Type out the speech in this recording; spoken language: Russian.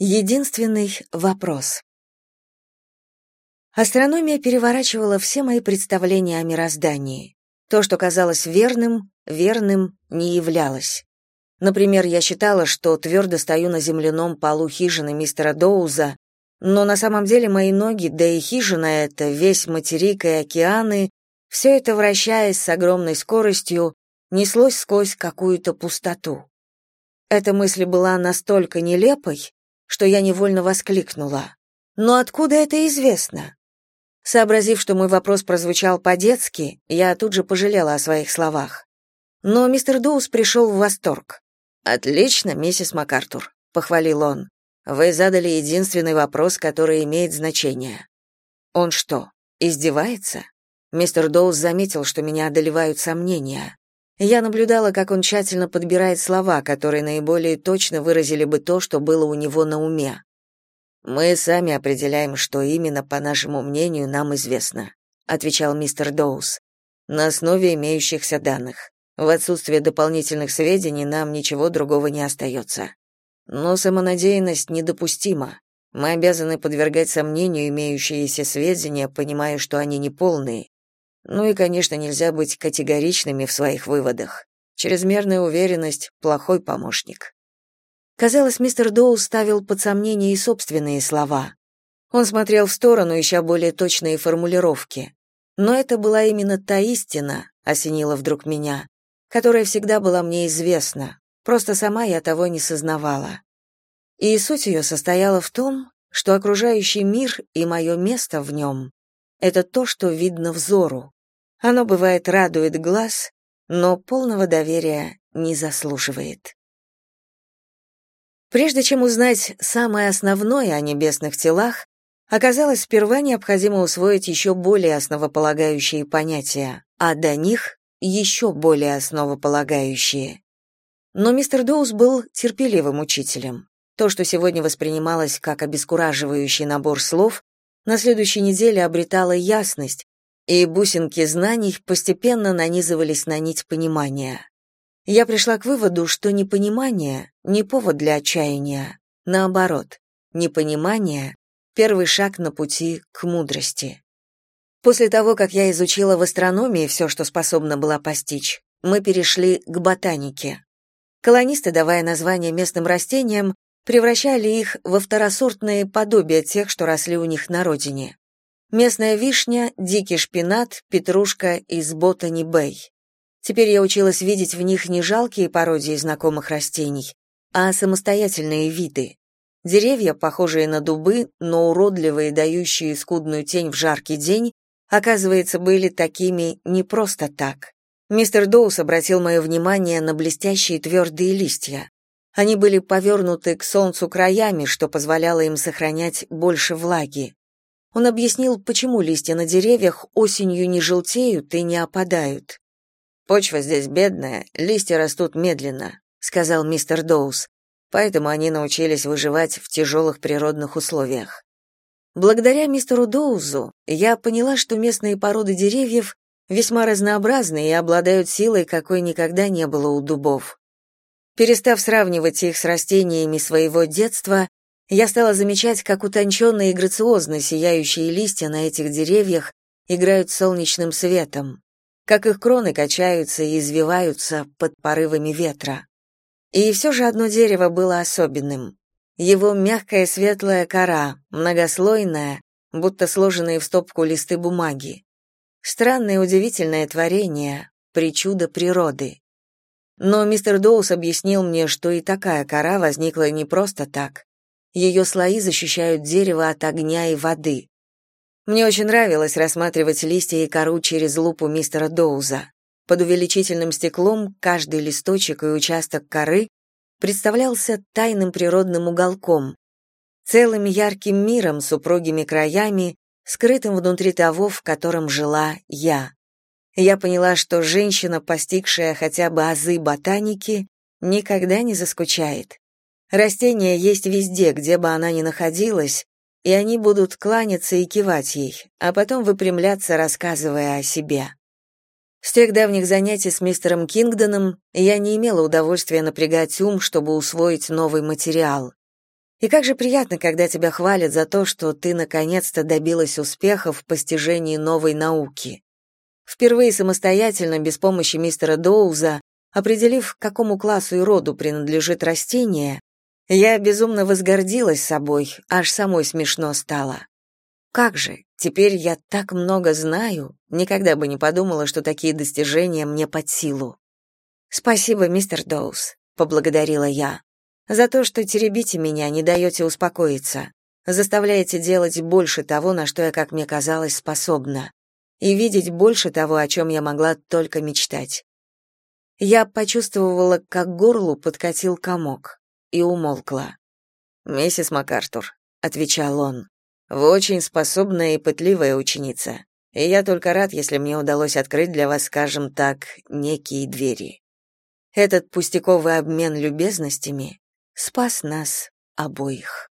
Единственный вопрос. Астрономия переворачивала все мои представления о мироздании. То, что казалось верным, верным не являлось. Например, я считала, что твердо стою на земляном полу хижины мистера Доуза, но на самом деле мои ноги, да и хижина эта, весь материк и океаны, все это, вращаясь с огромной скоростью, неслось сквозь какую-то пустоту. Эта мысль была настолько нелепой, что я невольно воскликнула. «Но откуда это известно?» Сообразив, что мой вопрос прозвучал по-детски, я тут же пожалела о своих словах. Но мистер Доус пришел в восторг. «Отлично, миссис МакАртур», — похвалил он. «Вы задали единственный вопрос, который имеет значение». «Он что, издевается?» Мистер Доус заметил, что меня одолевают сомнения. Я наблюдала, как он тщательно подбирает слова, которые наиболее точно выразили бы то, что было у него на уме. Мы сами определяем, что именно, по нашему мнению, нам известно, отвечал мистер Доус. На основе имеющихся данных. В отсутствие дополнительных сведений нам ничего другого не остается. Но самонадеянность недопустима. Мы обязаны подвергать сомнению имеющиеся сведения, понимая, что они неполные, ну и, конечно, нельзя быть категоричными в своих выводах. Чрезмерная уверенность — плохой помощник. Казалось, мистер Доу ставил под сомнение и собственные слова. Он смотрел в сторону, ища более точные формулировки. Но это была именно та истина, осенила вдруг меня, которая всегда была мне известна, просто сама я того не сознавала. И суть ее состояла в том, что окружающий мир и мое место в нем — это то, что видно взору, оно бывает радует глаз, но полного доверия не заслуживает. Прежде чем узнать самое основное о небесных телах, оказалось сперва необходимо усвоить еще более основополагающие понятия, а до них еще более основополагающие. Но мистер Доус был терпеливым учителем. То, что сегодня воспринималось как обескураживающий набор слов, на следующей неделе обретало ясность, и бусинки знаний постепенно нанизывались на нить понимания. Я пришла к выводу, что непонимание — не повод для отчаяния. Наоборот, непонимание — первый шаг на пути к мудрости. После того, как я изучила в астрономии все, что способна была постичь, мы перешли к ботанике. Колонисты, давая названия местным растениям, превращали их во второсортные подобия тех, что росли у них на родине местная вишня, дикий шпинат, петрушка из Ботани Бэй. Теперь я училась видеть в них не жалкие пародии знакомых растений, а самостоятельные виды. Деревья, похожие на дубы, но уродливые, дающие скудную тень в жаркий день, оказывается, были такими не просто так. Мистер Доус обратил мое внимание на блестящие твердые листья. Они были повернуты к солнцу краями, что позволяло им сохранять больше влаги. Он объяснил, почему листья на деревьях осенью не желтеют и не опадают. «Почва здесь бедная, листья растут медленно», — сказал мистер Доус. «Поэтому они научились выживать в тяжелых природных условиях». Благодаря мистеру Доузу я поняла, что местные породы деревьев весьма разнообразны и обладают силой, какой никогда не было у дубов. Перестав сравнивать их с растениями своего детства, я стала замечать, как утонченно и грациозно сияющие листья на этих деревьях играют солнечным светом, как их кроны качаются и извиваются под порывами ветра. И все же одно дерево было особенным. Его мягкая светлая кора, многослойная, будто сложенные в стопку листы бумаги. Странное удивительное творение, причуда природы. Но мистер Доус объяснил мне, что и такая кора возникла не просто так. Ее слои защищают дерево от огня и воды. Мне очень нравилось рассматривать листья и кору через лупу мистера Доуза. Под увеличительным стеклом каждый листочек и участок коры представлялся тайным природным уголком, целым ярким миром с упругими краями, скрытым внутри того, в котором жила я. Я поняла, что женщина, постигшая хотя бы азы ботаники, никогда не заскучает. Растения есть везде, где бы она ни находилась, и они будут кланяться и кивать ей, а потом выпрямляться, рассказывая о себе. С тех давних занятий с мистером Кингдоном я не имела удовольствия напрягать ум, чтобы усвоить новый материал. И как же приятно, когда тебя хвалят за то, что ты наконец-то добилась успеха в постижении новой науки. Впервые самостоятельно, без помощи мистера Доуза, определив, к какому классу и роду принадлежит растение, я безумно возгордилась собой, аж самой смешно стало. Как же, теперь я так много знаю, никогда бы не подумала, что такие достижения мне под силу. Спасибо, мистер Доуз, поблагодарила я. За то, что теребите меня, не даете успокоиться, заставляете делать больше того, на что я, как мне казалось, способна, и видеть больше того, о чем я могла только мечтать. Я почувствовала, как горлу подкатил комок, и умолкла. «Миссис МакАртур», — отвечал он, — «вы очень способная и пытливая ученица, и я только рад, если мне удалось открыть для вас, скажем так, некие двери. Этот пустяковый обмен любезностями спас нас обоих.